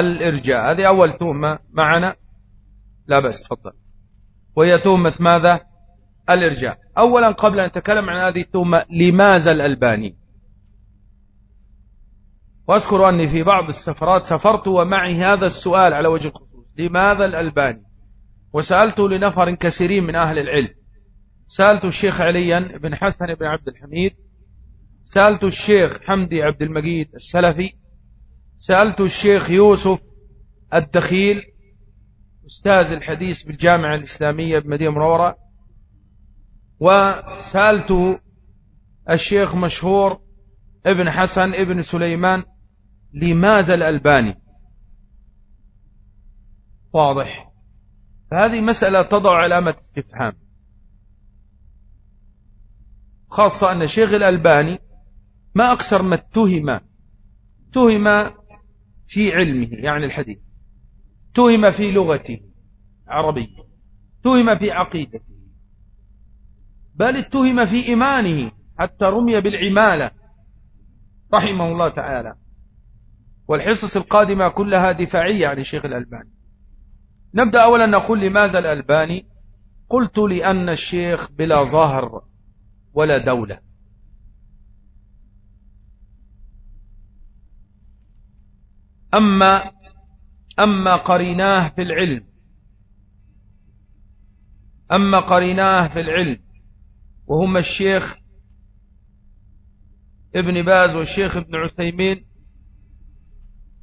الإرجاء. هذه أول تهمة معنا. لا بس تفضل. وهي تهمة ماذا؟ الإرجاء. أولا قبل أن نتكلم عن هذه التهمة لماذا الألباني؟ وأذكر أني في بعض السفرات سافرت ومعي هذا السؤال على وجه الخصوص. لماذا الألباني؟ وسألت لنفر كثيرين من أهل العلم. سألت الشيخ عليا بن حسن بن عبد الحميد. سألت الشيخ حمدي عبد المجيد السلفي. سألت الشيخ يوسف الدخيل أستاذ الحديث بالجامعة الإسلامية بمدينة منورة وسألته الشيخ مشهور ابن حسن ابن سليمان لماذا الألباني؟ واضح. فهذه مسألة تضع علامة استفهام. خاصة أن شيخ الألباني ما أكثر ما اتهم اتهم في علمه يعني الحديث. اتهم في لغته عربية اتهم في عقيدته. بل اتهم في إيمانه حتى رمي بالعمالة رحمه الله تعالى. والحصص القادمة كلها دفاعية عن الشيخ الألباني. نبدأ أولا نقول لماذا الألباني؟ قلت لأن الشيخ بلا ظهر ولا دولة. أما أما قريناه في العلم. أما قريناه في العلم. وهما الشيخ ابن باز والشيخ ابن عثيمين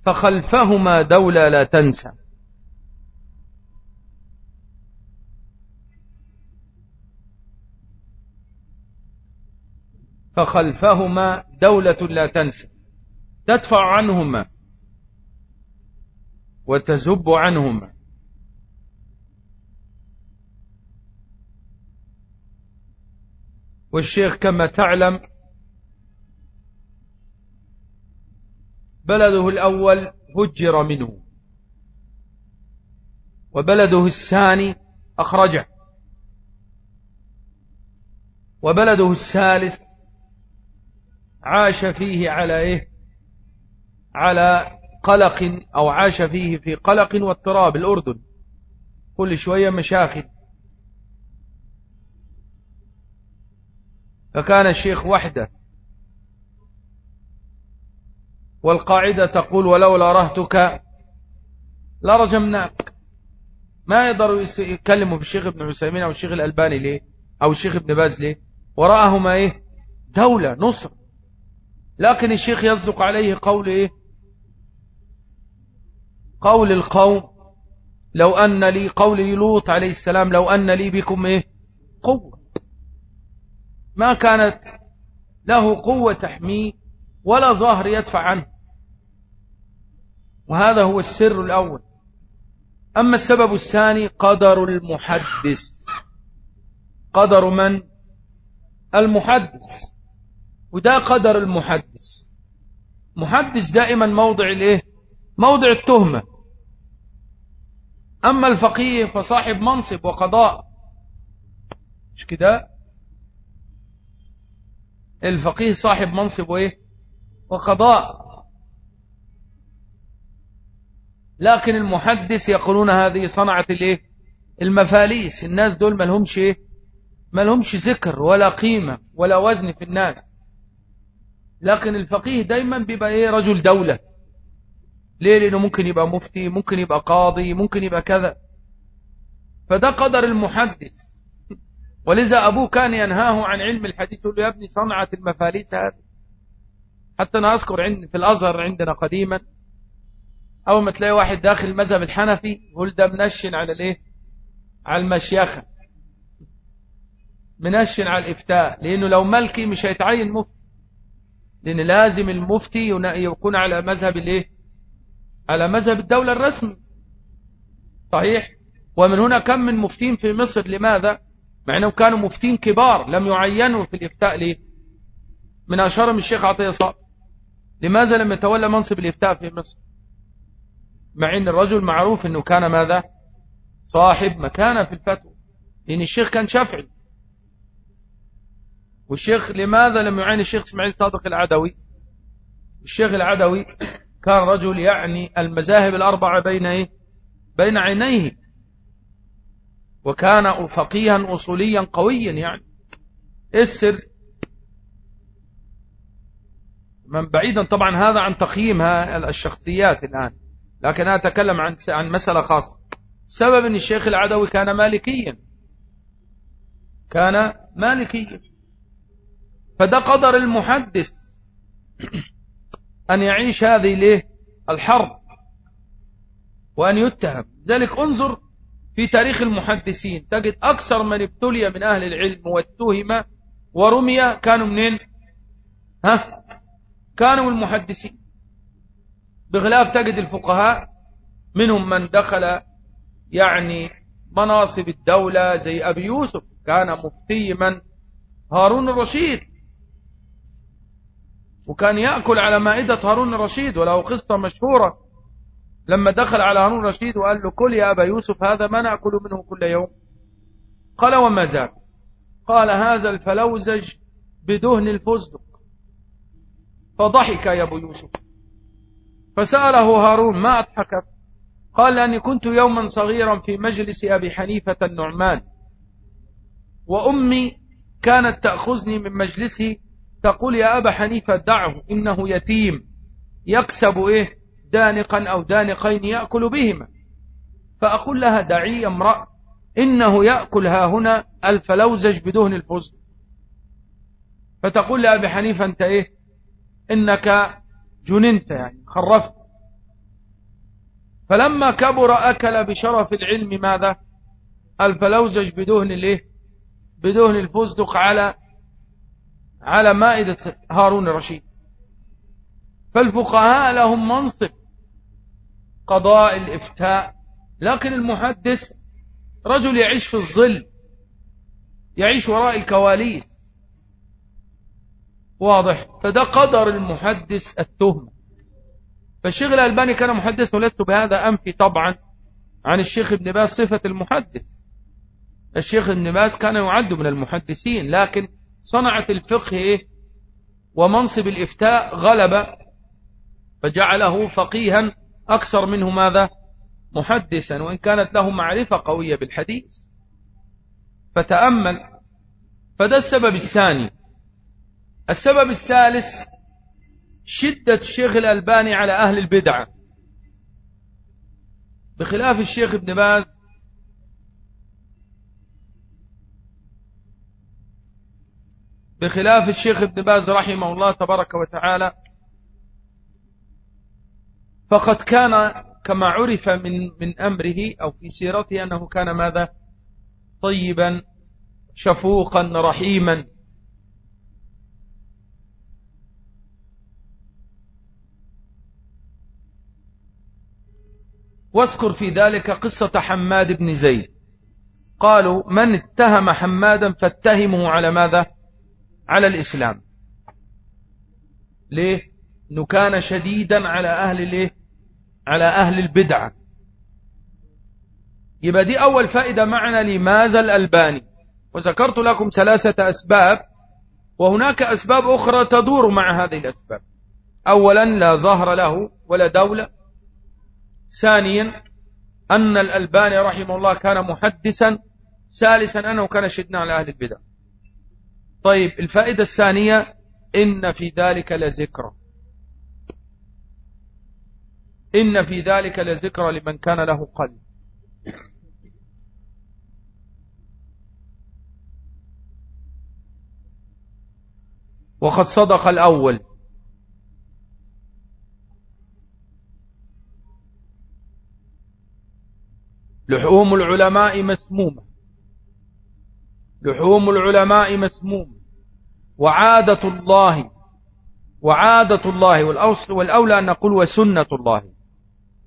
فخلفهما دولة لا تنسى. فخلفهما دولة لا تنسى. تدفع عنهما. وتزب عنهما والشيخ كما تعلم بلده الأول هجر منه وبلده الثاني أخرجه وبلده الثالث عاش فيه على إيه؟ على قلق أو عاش فيه في قلق واضطراب الأردن. كل شوية مشاكل فكان الشيخ وحده. والقاعدة تقول ولولا رهتك لرجمناك. ما يقدروا يتكلموا في الشيخ ابن عثيمين أو الشيخ الألباني ليه؟ أو الشيخ ابن باز ليه؟ وراءهما إيه؟ دولة نصر. لكن الشيخ يصدق عليه قول إيه؟ قول القوم لو أن لي قول لوط عليه السلام لو أن لي بكم إيه؟ قوة. ما كانت له قوة تحميه ولا ظهر يدفع عنه. وهذا هو السر الأول. أما السبب الثاني قدر المحدث. قدر من؟ المحدث. وده قدر المحدث. محدث دائما موضع الإيه؟ موضع التهمة. أما الفقيه فصاحب منصب وقضاء. مش كده؟ الفقيه صاحب منصب وإيه؟ وقضاء. لكن المحدث يقولون هذه صنعة الإيه؟ المفاليس. الناس دول ما لهمش إيه؟ ما لهمش ذكر ولا قيمة ولا وزن في الناس. لكن الفقيه دايما بيبقى إيه؟ رجل دولة. ليه؟ لأنه ممكن يبقى مفتي ممكن يبقى قاضي ممكن يبقى كذا. فده قدر المحدث. ولذا أبوه كان ينهاه عن علم الحديث يقول له يا ابني صنعة المفاليس هذه. حتى أنا أذكر عند في الأزهر عندنا قديما أول ما تلاقي واحد داخل المذهب الحنفي يقول ده منشن على الإيه؟ على المشيخة. منشن على الإفتاء. لأنه لو ملكي مش هيتعين مفتي. لأن لازم المفتي يكون على مذهب الإيه؟ على مذهب الدولة الرسمي. صحيح؟ ومن هنا كم من مفتين في مصر لماذا؟ مع أنهم كانوا مفتين كبار لم يعينوا في الإفتاء ليه من أشهرهم الشيخ عطية صعب لماذا لم يتولى منصب الإفتاء في مصر؟ مع أن الرجل معروف أنه كان ماذا؟ صاحب مكانة في الفتوى. لأن الشيخ كان شافعي. والشيخ لماذا لم يعين الشيخ إسماعيل صادق العدوي؟ الشيخ العدوي كان رجل يعني المذاهب الأربعة بين إيه؟ بين عينيه. وكان فقيها أصوليا قويا يعني. السر من بعيدا طبعا هذا عن تقييم الشخصيات الآن. لكن أنا أتكلم عن عن مسألة خاصة. سبب أن الشيخ العدوي كان مالكيا. كان مالكيا. فده قدر المحدث. أن يعيش هذه ليه؟ الحرب. وأن يتهم. ذلك انظر في تاريخ المحدثين. تجد أكثر من ابتلي من أهل العلم واتهم ورمي. كانوا منين؟ ها؟ كانوا المحدثين. بخلاف تجد الفقهاء منهم من دخل يعني مناصب الدولة زي أبي يوسف. كان مفتي من هارون الرشيد. وكان يأكل على مائدة هارون الرشيد وله قصة مشهورة. لما دخل على هارون الرشيد وقال له كل يا أبا يوسف هذا ما نأكل منه كل يوم. قال وما ذاك قال هذا الفلوزج بدهن الفستق. فضحك يا أبو يوسف. فسأله هارون ما أضحك؟ قال لأني كنت يوما صغيرا في مجلس أبي حنيفة النعمان وأمي كانت تأخذني من مجلسه تقول يا أبا حنيفة دعه إنه يتيم. يكسب إيه؟ دانقا أو دانقين يأكل بهما. فأقول لها دعي امرأ إنه يأكل ها هنا الفلوزج بدهن الفزن فتقول لأبي حنيفة أنت إيه؟ إنك جننت يعني خرفت. فلما كبر أكل بشرف العلم ماذا؟ الفلوزج بدهن الإيه؟ بدهن الفستق على على مائدة هارون الرشيد. فالفقهاء لهم منصب قضاء الإفتاء لكن المحدث رجل يعيش في الظل يعيش وراء الكواليس. واضح. فده قدر المحدث التهمة فالشيخ الألباني كان محدث ولست بهذا أنفي طبعا عن الشيخ ابن باز صفة المحدث. الشيخ ابن باز كان يعد من المحدثين لكن صنعة الفقه إيه؟ ومنصب الإفتاء غلب فجعله فقيها أكثر منه ماذا؟ محدثا وإن كانت له معرفة قوية بالحديث. فتأمل فده السبب الثاني. السبب الثالث شدة الشيخ الألباني على أهل البدعة بخلاف الشيخ ابن باز بخلاف الشيخ ابن باز رحمه الله تبارك وتعالى فقد كان كما عرف من من أمره أو في سيرته أنه كان ماذا؟ طيبا شفوقا رحيما. واذكر في ذلك قصة حماد بن زيد. قالوا من اتهم حمادا فاتهمه على ماذا؟ على الإسلام. ليه؟ إنه كان شديدا على أهل ليه على أهل البدعة يبقى دي أول فائدة معنا لماذا الألباني. وذكرت لكم ثلاثة أسباب وهناك أسباب أخرى تدور مع هذه الأسباب. أولا لا ظهر له ولا دولة. ثانيا أن الألباني رحمه الله كان محدثا. ثالثا أنه كان شدنا على أهل البدع. طيب الفائدة الثانية إن في ذلك لذكرى إن في ذلك لذكرى لمن كان له قلب. وقد صدق الأول. لحوم العلماء مسمومة. لحوم العلماء مسمومة وعادة الله وعادة الله والأولى أن نقول وسنة الله.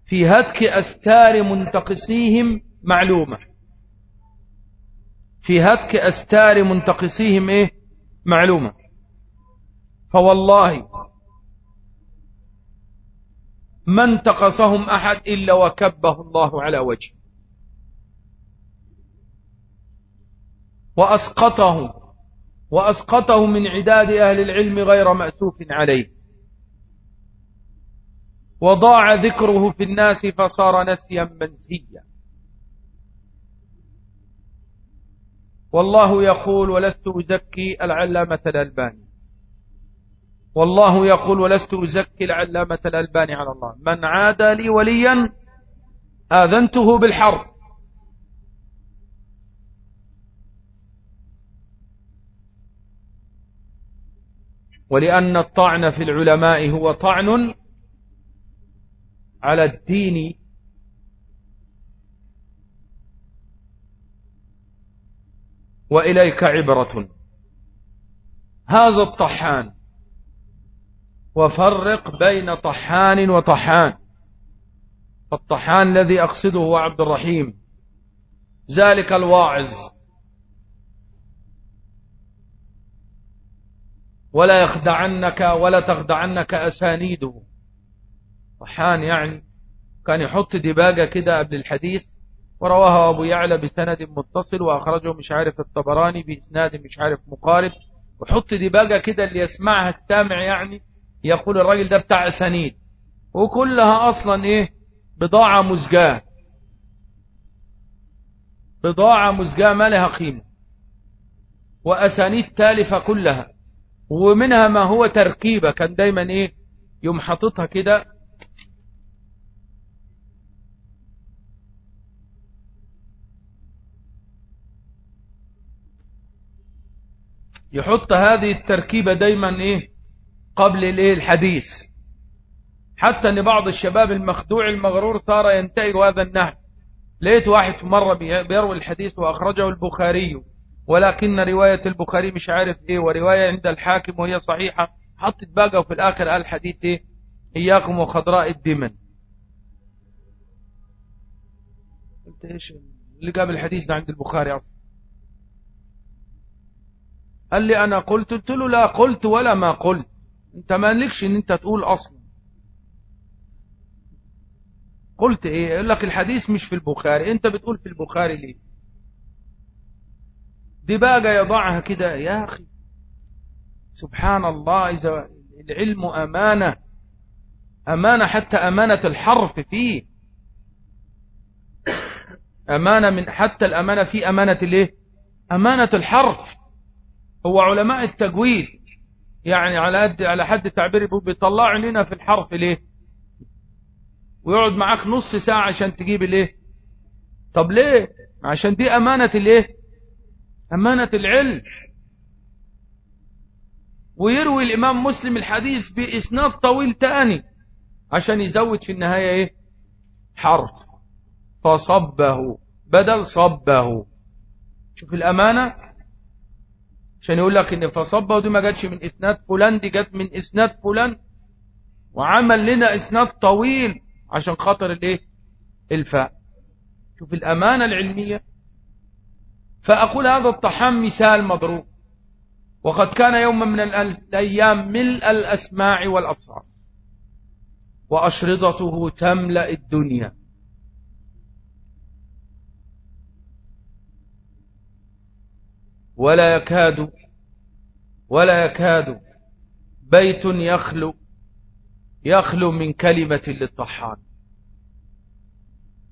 في هتك أستار منتقسيهم معلومة. في هتك أستار منتقسيهم إيه؟ معلومة. فوالله ما انتقصهم أحد إلا وكبه الله على وجهه. وأسقطه وأسقطه من عداد أهل العلم غير مأسوف عليه. وضاع ذكره في الناس فصار نسيا منسيا والله يقول ولست أزكي العلامة الألباني. والله يقول ولست أزكي العلامة الألباني على الله. من عاد لي وليا آذنته بالحرب. ولأن الطعن في العلماء هو طعن على الدين. وإليك عبرة. هذا الطحان. وفرق بين طحان وطحان. الطحان الذي أقصده هو عبد الرحيم. ذلك الواعظ. ولا يخدعنك ولا تخدعنك أسانيده. طحان يعني كان يحط دباجة كده قبل الحديث ورواه أبو يعلى بسند متصل وأخرجه مش عارف الطبراني بإسناد مش عارف مقارب. وحط دباجة كده اللي يسمعها السامع يعني يقول الراجل ده بتاع أسانيد. وكلها أصلا إيه؟ بضاعة مزجاة. بضاعة مزجاة ما لها قيمة. وأسانيد تالفة كلها. ومنها ما هو تركيبة. كان دايما إيه؟ يوم حاططها كده. يحط هذه التركيبة دايما إيه؟ قبل الإيه؟ الحديث. حتى إن بعض الشباب المخدوع المغرور صار ينتهي هذا النهج لقيت واحد مرة بيروي الحديث وأخرجه البخاري. ولكن رواية البخاري مش عارف إيه ورواية عند الحاكم وهي صحيحة. حطت باقة وفي الآخر قال حديث إيه إياكم وخضراء الدمن. قلت إيش؟ اللي جاب الحديث ده عند البخاري أصلا. قال لي أنا قلت قلت له لا قلت ولا ما قلت. أنت ما لكش إن أنت تقول أصلا. قلت إيه؟ يقول لك الحديث مش في البخاري. أنت بتقول في البخاري ليه؟ بقى يضعها كده. يا أخي سبحان الله إذا العلم أمانة أمانة حتى أمانة الحرف فيه. أمانة من حتى الأمانة في أمانة الايه أمانة الحرف. هو علماء التجويد يعني على قد على حد تعبير بيطلعوا لنا في الحرف ليه؟ ويقعد معاك نص ساعة عشان تجيب الايه طب ليه؟ عشان دي أمانة الايه أمانة العلم. ويروي الإمام مسلم الحديث بإسناد طويل تاني عشان يزود في النهاية إيه؟ حرف. فصبه بدل صبه. شوف الأمانة. عشان يقول لك إن فصبه دي ما جاتش من إسناد فلان دي جت من إسناد فلان. وعمل لنا إسناد طويل عشان خاطر الإيه؟ الفاء. شوف الأمانة العلمية. فأقول هذا الطحام مثال مضروب وقد كان يوما من الأيام ملء الأسماع والأبصار. وأشرطته تملأ الدنيا. ولا يكاد ولا يكاد بيت يخلو يخلو من كلمة للطحان.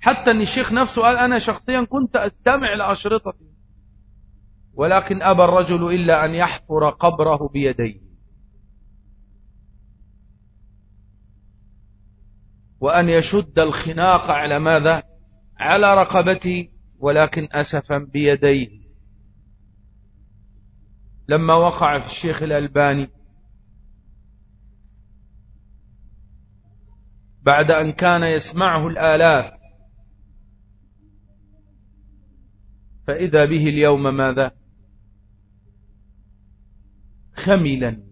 حتى أن الشيخ نفسه قال أنا شخصيا كنت أستمع لأشرطتي. ولكن أبى الرجل إلا أن يحفر قبره بيديه. وأن يشد الخناق على ماذا؟ على رقبتي ولكن أسفا بيديه. لما وقع في الشيخ الألباني بعد أن كان يسمعه الآلاف فإذا به اليوم ماذا؟ خملا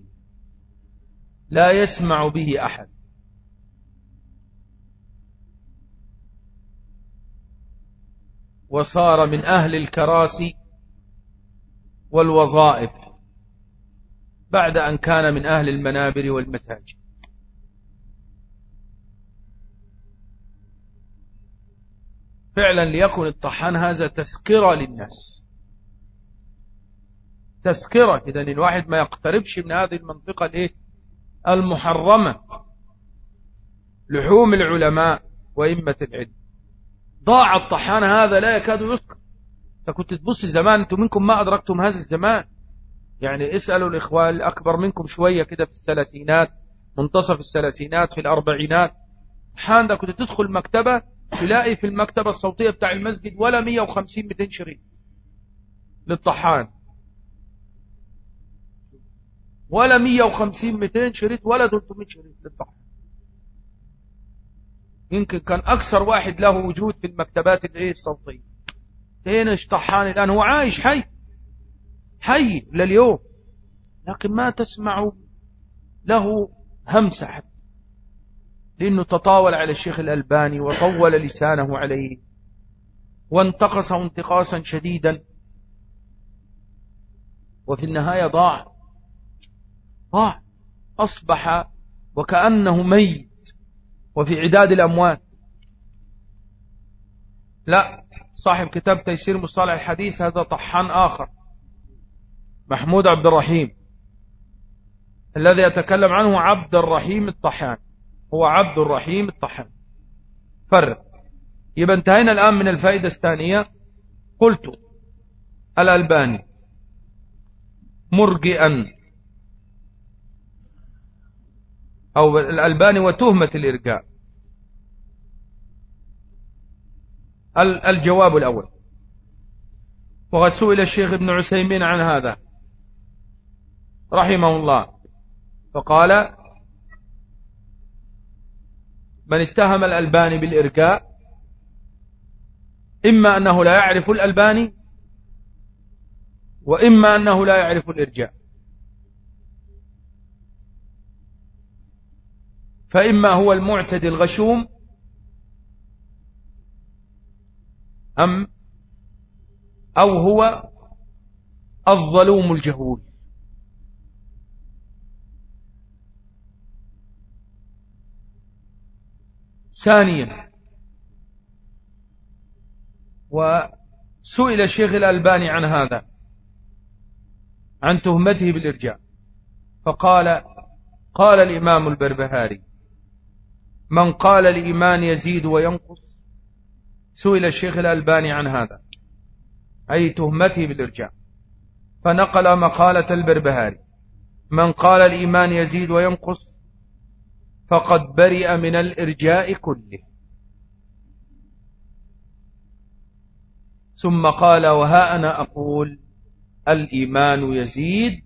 لا يسمع به أحد. وصار من أهل الكراسي والوظائف بعد أن كان من أهل المنابر والمساجد. فعلا ليكن الطحان هذا تسكرة للناس. تسكرة إذا الواحد ما يقتربش من هذه المنطقة الايه المحرمة. لحوم العلماء وإمة العلم. ضاع الطحان هذا لا يكاد يذكر. انت كنت تبص زمان أنتم منكم ما أدركتم هذا الزمان. يعني اسألوا الإخوان الأكبر منكم شوية كده في الثلاثينات منتصف الثلاثينات في الأربعينات. حان ده كنت تدخل مكتبة تلاقي في المكتبة الصوتية بتاع المسجد ولا 150 200 شريط للطحان. ولا 150 200 شريط ولا 300 شريط للطحان يمكن كان أكثر واحد له وجود في المكتبات الإيه الصوتية. فين طحان الآن هو عايش حي. حي لليوم. لكن ما تسمع له همسة حتى. لأنه تطاول على الشيخ الألباني وطول لسانه عليه. وانتقصه انتقاصا شديدا. وفي النهاية ضاع. ضاع أصبح وكأنه ميت وفي عداد الأموات. لا صاحب كتاب تيسير مصطلح الحديث هذا طحان آخر. محمود عبد الرحيم. الذي يتكلم عنه عبد الرحيم الطحان. هو عبد الرحيم الطحان. فرق. يبقى انتهينا الآن من الفائدة الثانية. قلت الألباني. مرجئا. أو الألباني وتهمة الإرجاء. الجواب الأول. وقد سئل الشيخ ابن عسيمين عن هذا. رحمه الله. فقال من اتهم الألباني بالإرجاء إما أنه لا يعرف الألباني وإما أنه لا يعرف الإرجاء. فإما هو المعتدي الغشوم أم أو هو الظلوم الجهول. ثانيا وسئل الشيخ الألباني عن هذا عن تهمته بالإرجاء فقال قال الإمام البربهاري من قال الإيمان يزيد وينقص سئل الشيخ الألباني عن هذا. أي تهمته بالإرجاء. فنقل مقالة البربهاري. من قال الإيمان يزيد وينقص فقد برئ من الإرجاء كله. ثم قال وها أنا أقول الإيمان يزيد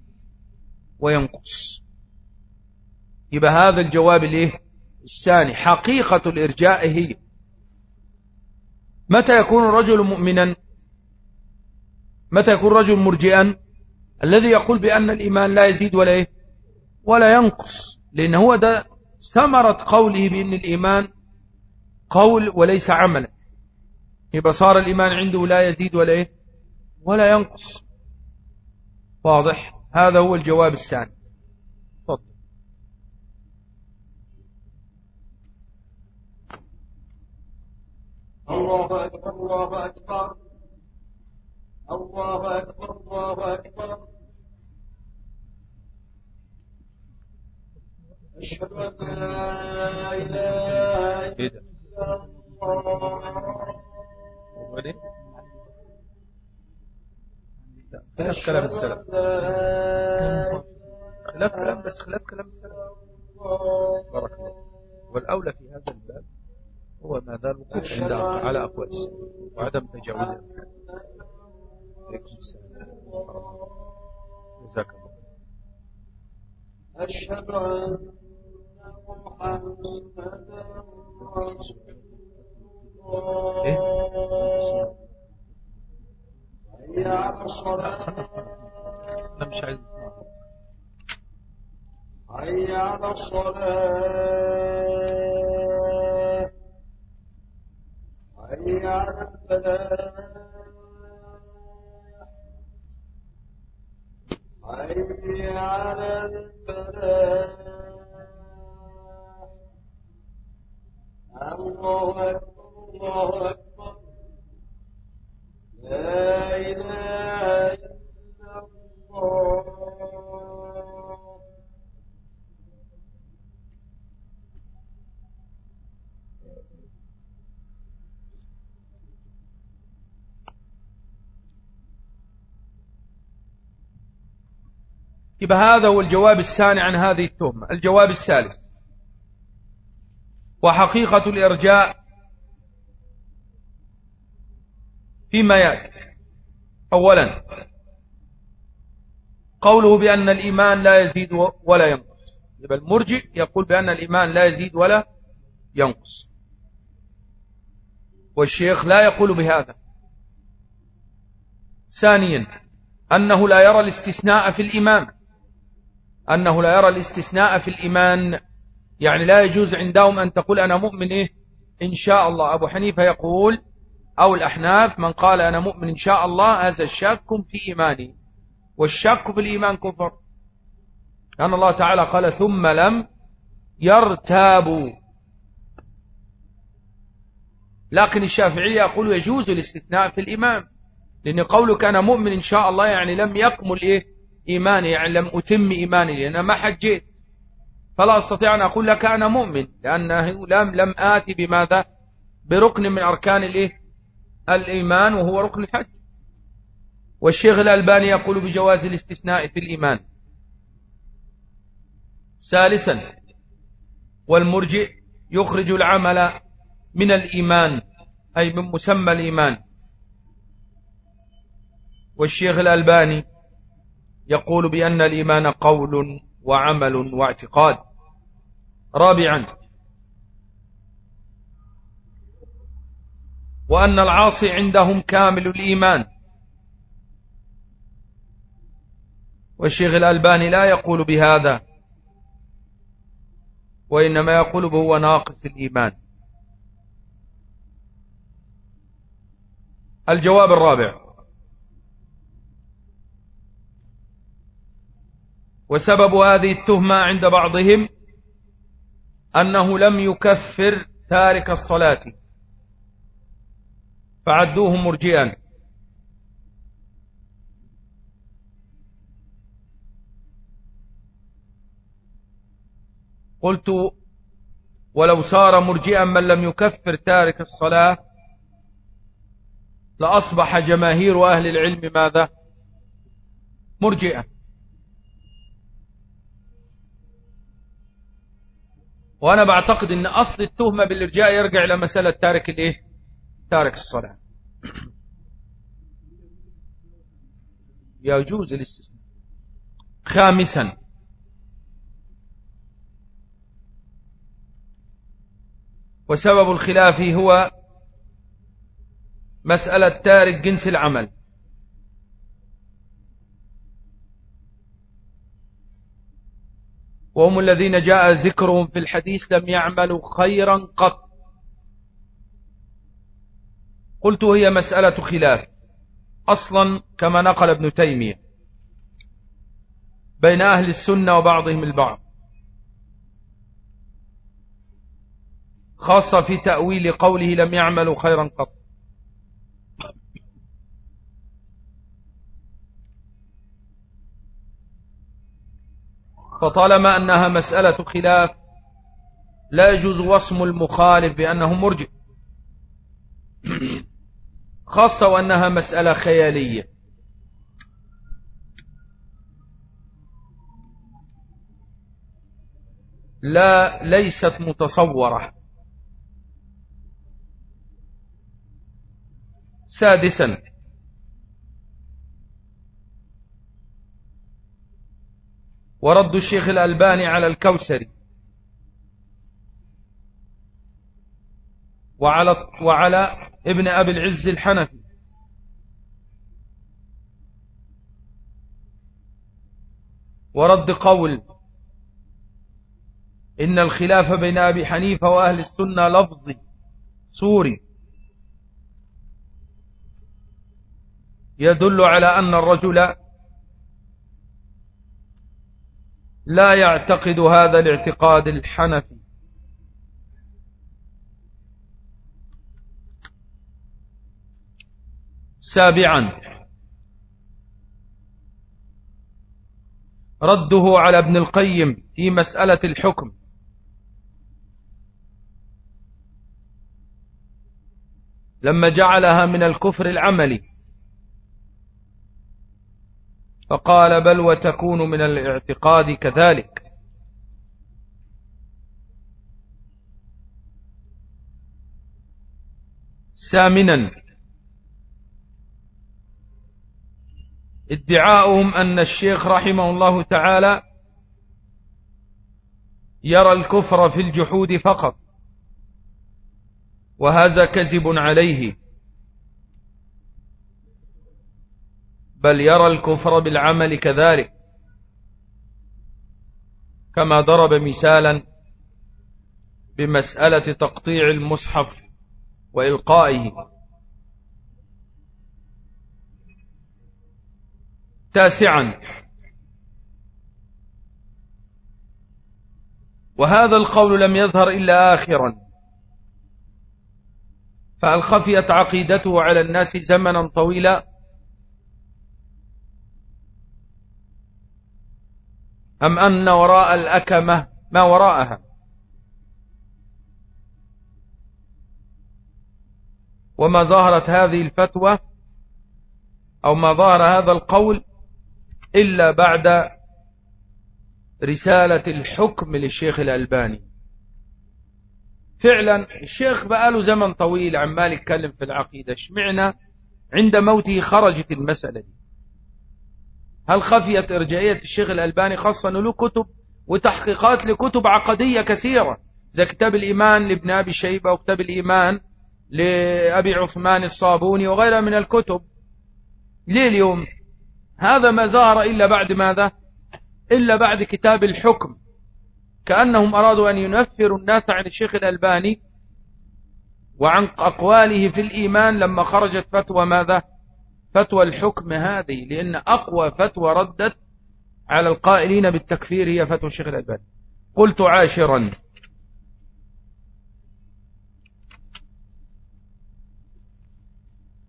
وينقص. يبقى هذا الجواب الايه الثاني حقيقة الإرجاء هي. متى يكون الرجل مؤمنا؟ متى يكون الرجل مرجئا؟ الذي يقول بأن الإيمان لا يزيد ولا إيه؟ ولا ينقص لأن هو ده ثمرة قوله بأن الإيمان قول وليس عملا. يبقى صار الإيمان عنده لا يزيد ولا إيه؟ ولا ينقص. واضح؟ هذا هو الجواب الثاني. الله أكبر الله أكبر. الله أكبر الله أكبر. أشهد أن لا إله إلا الله. خلاف كلام السلف. خلاف كلام بس خلاف كلام السلف. بارك الله والأولى في هذا الباب هو ما ذا الوقوف عند على أقوال السلف وعدم تجاوز. جزاك الله أشهد أن محمدا رسول الله حي على الصلاة أنا مش عايز حي على الصلاة. لا إله إلا الله يبقى هذا هو الجواب الثاني عن هذه التهمة. الجواب الثالث. وحقيقة الإرجاء فيما يأتي. أولا قوله بأن الإيمان لا يزيد ولا ينقص. يبقى المرجئ يقول بأن الإيمان لا يزيد ولا ينقص. والشيخ لا يقول بهذا. ثانيا أنه لا يرى الاستثناء في الإيمان. أنه لا يرى الاستثناء في الإيمان. يعني لا يجوز عندهم أن تقول أنا مؤمن إيه؟ إن شاء الله. أبو حنيفة يقول أو الأحناف من قال أنا مؤمن إن شاء الله هذا شك في إيماني. والشك في الإيمان كفر. لأن الله تعالى قال ثم لم يرتابوا. لكن الشافعية يقول يجوز الاستثناء في الإيمان. لأن قولك أنا مؤمن إن شاء الله يعني لم يكمل إيه؟ إيماني يعني لم أتم إيماني لأن ما حجيت فلا أستطيع أن أقول لك أنا مؤمن لأنه لم لم آتي بماذا؟ بركن من أركان الإيه؟ الإيمان وهو ركن الحج. والشيخ الألباني يقول بجواز الاستثناء في الإيمان. ثالثا والمرجئ يخرج العمل من الإيمان أي من مسمى الإيمان. والشيخ الألباني يقول بأن الإيمان قول وعمل واعتقاد. رابعا وأن العاصي عندهم كامل الإيمان. والشيخ الألباني لا يقول بهذا وإنما يقول بهو ناقص الإيمان. الجواب الرابع وسبب هذه التهمة عند بعضهم أنه لم يكفر تارك الصلاة. فعدوه مرجئا. قلت ولو صار مرجئا من لم يكفر تارك الصلاة لأصبح جماهير أهل العلم ماذا؟ مرجئة وأنا بعتقد أن أصل التهمة بالإرجاء يرجع إلى مسألة تارك الإيه؟ تارك الصلاة. يجوز الاستثناء. خامسا. وسبب الخلاف هو مسألة تارك جنس العمل. وهم الذين جاء ذكرهم في الحديث لم يعملوا خيرا قط. قلت هي مسألة خلاف. أصلا كما نقل ابن تيمية بين أهل السنة وبعضهم البعض. خاصة في تأويل قوله لم يعملوا خيرا قط. فطالما أنها مسألة خلاف لا يجوز وصم المخالف بأنه مرجئ. خاصة وأنها مسألة خيالية. لا ليست متصورة. سادسا ورد الشيخ الألباني على الكوسري وعلى, وعلى ابن أبي العز الحنفي. ورد قول إن الخلاف بين أبي حنيفة وأهل السنة لفظي سوري يدل على أن الرجل لا يعتقد هذا الاعتقاد الحنفي. سابعا. رده على ابن القيم في مسألة الحكم. لما جعلها من الكفر العملي. فقال بل وتكون من الاعتقاد كذلك. ثامنا ادعاؤهم أن الشيخ رحمه الله تعالى يرى الكفر في الجحود فقط وهذا كذب عليه. بل يرى الكفر بالعمل كذلك. كما ضرب مثالا بمسألة تقطيع المصحف وإلقائه. تاسعا. وهذا القول لم يظهر إلا آخرا. فهل خفيت عقيدته على الناس زمنا طويلا. أم أن وراء الأكمة؟ ما وراءها؟ وما ظهرت هذه الفتوى؟ أو ما ظهر هذا القول إلا بعد رسالة الحكم للشيخ الألباني. فعلا الشيخ بقاله زمن طويل عمال يتكلم في العقيدة. اشمعنا عند موته خرجت المسألة دي؟ هل خفيت إرجائية الشيخ الألباني خاصة أنه له كتب وتحقيقات لكتب عقدية كثيرة زي كتاب الإيمان لابن أبي شيبة وكتاب الإيمان لأبي عثمان الصابوني وغيرها من الكتب. ليه اليوم؟ هذا ما ظهر إلا بعد ماذا؟ إلا بعد كتاب الحكم. كأنهم أرادوا أن ينفروا الناس عن الشيخ الألباني وعن أقواله في الإيمان لما خرجت فتوى ماذا؟ فتوى الحكم هذه لأن أقوى فتوى ردت على القائلين بالتكفير هي فتوى الشيخ الألباني. قلت عاشرا.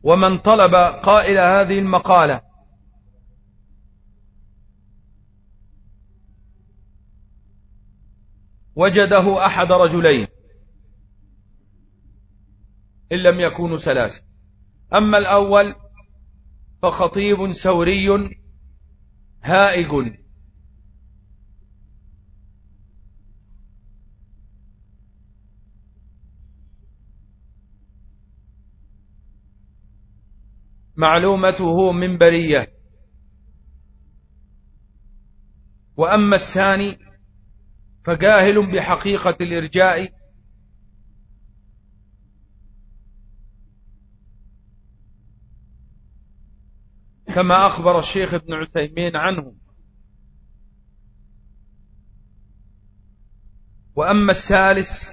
ومن طلب قائل هذه المقالة. وجده أحد رجلين. إن لم يكونوا ثلاثة. أما الأول فخطيب سوري هائج. معلومته منبرية. وأما الثاني فجاهل بحقيقة الإرجاء. كما أخبر الشيخ ابن عثيمين عنه. وأما الثالث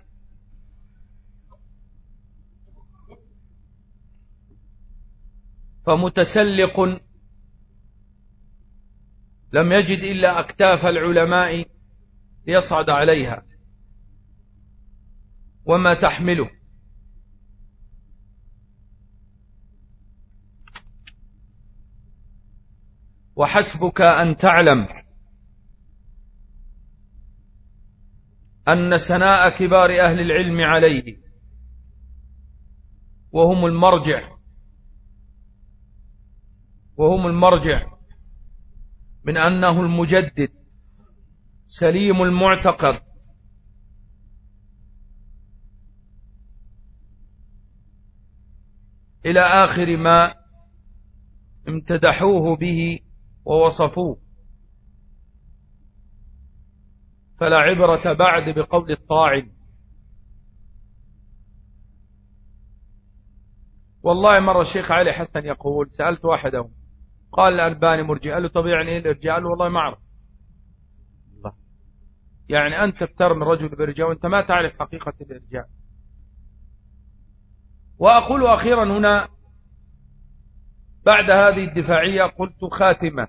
فمتسلق لم يجد إلا أكتاف العلماء ليصعد عليها. وما تحمله. وحسبك أن تعلم أن سناء كبار أهل العلم عليه وهم المرجع وهم المرجع من أنه المجدد سليم المعتقد. إلى آخر ما امتدحوه به ووصفوه. فلا عبرة بعد بقول الطاعن. والله مرة الشيخ علي حسن يقول سألت واحدهم قال الألباني مرجع قال له طب يعني إيه الإرجاء؟ قال له والله ما أعرف. الله. يعني أنت بترمي الرجل بالارجاء وأنت ما تعرف حقيقة الإرجاء. وأقول أخيرا هنا بعد هذه الدفاعية قلت خاتمة.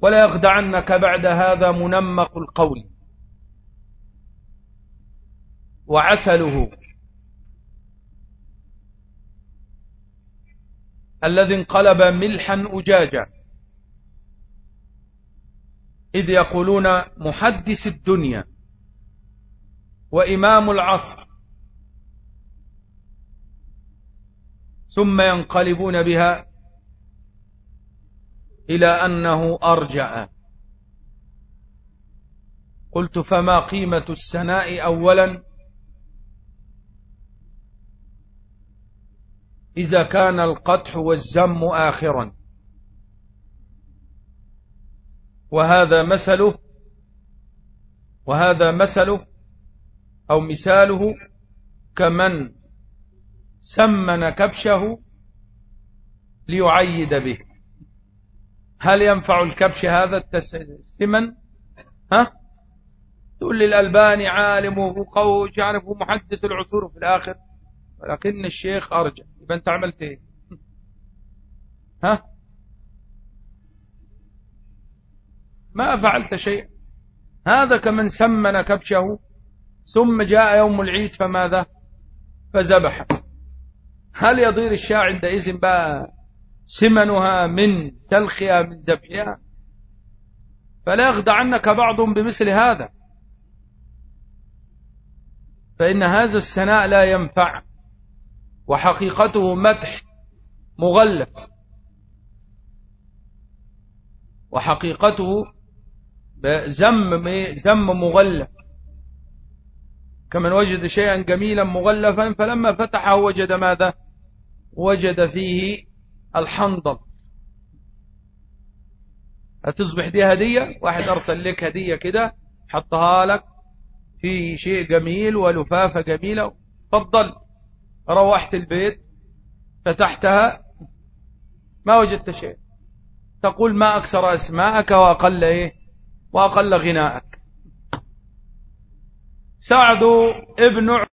ولا يخدعنك بعد هذا منمق القول. وعسله. الذي انقلب ملحا أجاجا. إذ يقولون محدث الدنيا. وإمام العصر. ثم ينقلبون بها إلى أنه أرجع. قلت فما قيمة السناء أولا؟ إذا كان القدح والزم آخرا. وهذا مثله وهذا مثله أو مثاله كمن سمن كبشه ليعيد به. هل ينفع الكبش هذا؟ السمن؟ ها؟ تقول لي الألباني عالم وقوي يعرف محدث العصور في الآخر ولكن الشيخ أرجع يبقى أنت عملت إيه؟ ها؟ ما فعلت شيء. هذا كمن سمن كبشه ثم جاء يوم العيد فماذا؟ فذبح هل يضير الشاة عندئذ بقى سمنها من سلخها من ذبحها فلا يخدع عنك بعض بمثل هذا. فإن هذا السناء لا ينفع وحقيقته مدح مغلف. وحقيقته ذم ذم مغلف. كمن وجد شيئا جميلا مغلفا فلما فتحه وجد ماذا؟ وجد فيه الحنظل. هتصبح دي هدية؟ واحد أرسل لك هدية كده حطها لك. في شيء جميل ولفافة جميلة. فضل روحت البيت فتحتها. ما وجدت شيء. تقول ما أكثر أسماءك وأقل إيه؟ وأقل غناءك. سعد ابن